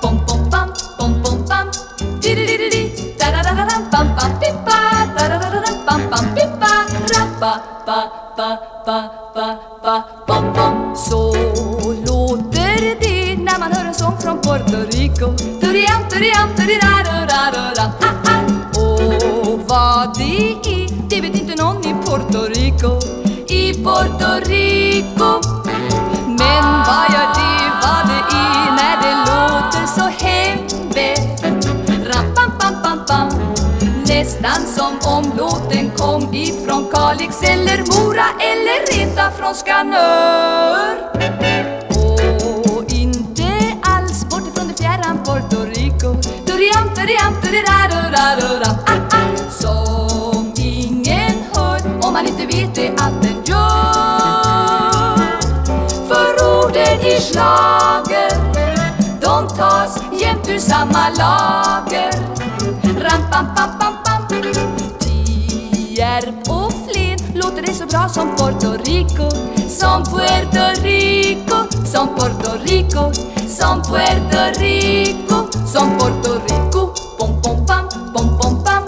pom pom pam, pom pom pam, tiriririri, tarararam pam pam pippa, tarararam pam pam pippa, rappa pa pa pa pa pa pom pom. Så låter det när man hör en sång från Puerto Rico. Turiam, turiam, turirarorarora, ah ah. Och vad det är, det vet inte någon i Puerto Rico. I Puerto Rico Nästan som om låten kom ifrån Kalix eller Mora eller renta från Skanör. Och inte alls bort ifrån det fjärran Puerto Rico. Duriam, duriam, turirarurarura. ah, ah. Som ingen hör om man inte vet det att den gör. För orden i schlager de tas jämt ur samma lager. Ram, pam, pam, pam, Tierp och Flen låter det så bra Puerto Rico. Som Puerto Rico, som Puerto Rico, som Puerto Rico, som Puerto Rico. Pom, pom, pam, pom, pom, pam.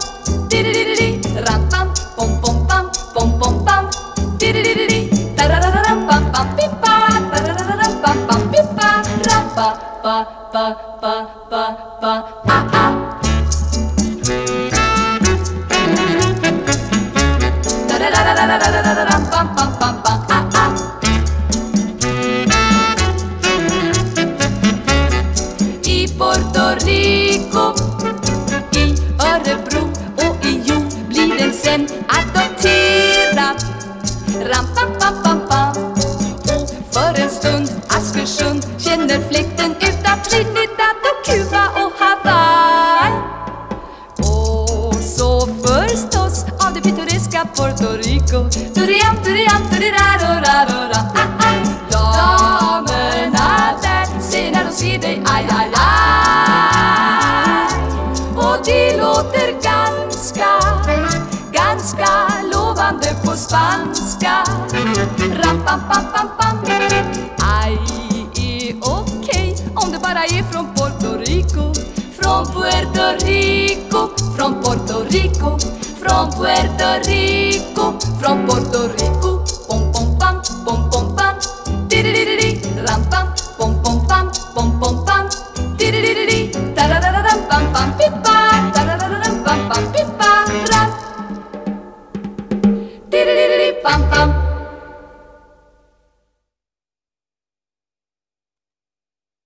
Di-di-di-di-di. Ram, pam, pom, pom, pam, pom, pom, pam. Di-di-di-di-di. Tararararam, pam, pam, pippa. Tararararam, pam, pam, pippa. Ram, pa, pa, pa, pa, pa, pa. För en stund Askersund känner fläkten det Puerto Rico. Duriam, duriam, durirarurarura ah, ah. Damerna där ser när de ser dig, aj, aj, aj Och det låter ganska, ganska lovande på spanska Rappam-pam-pam-pam Aj är okej om det bara är från Puerto Rico. Från Puerto Rico, från Puerto Rico. from Puerto Rico, from Puerto